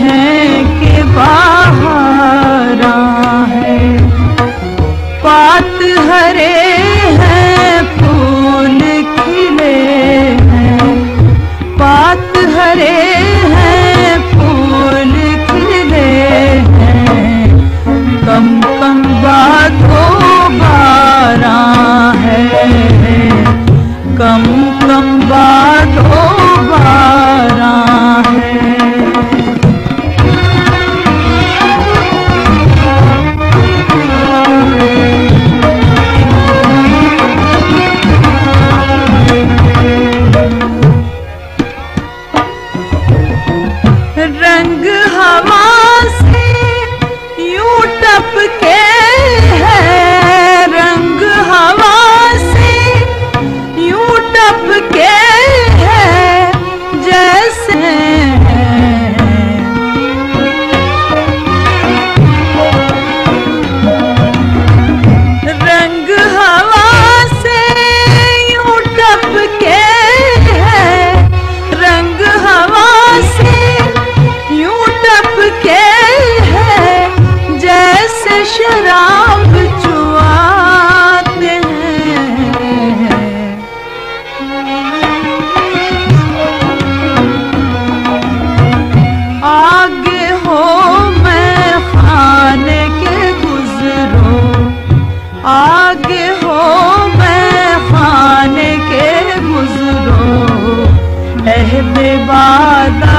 ہے کہ بہارا ہے۔ پات ہرے ہیں، پھول کھلے ہیں۔ پات ہرے ہیں، پھول کھلے ہیں۔ کم کم بات خاک ہو میں خانے کے گزرو اہد بادہ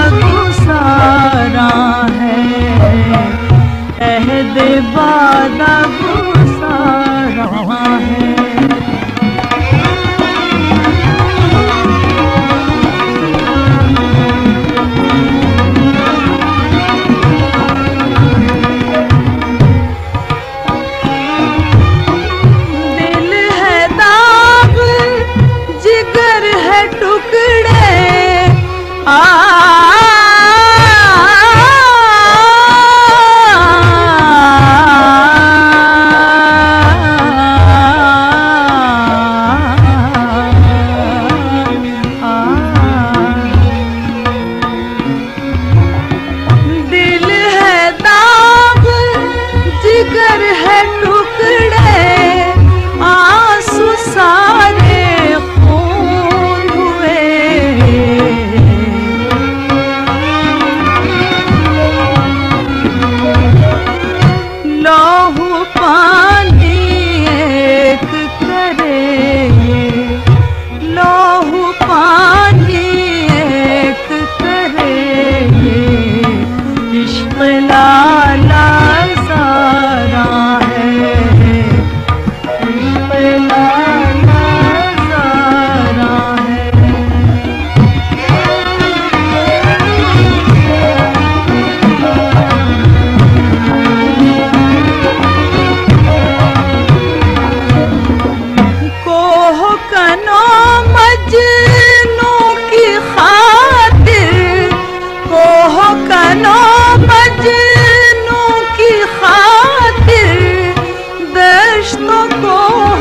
دشتوں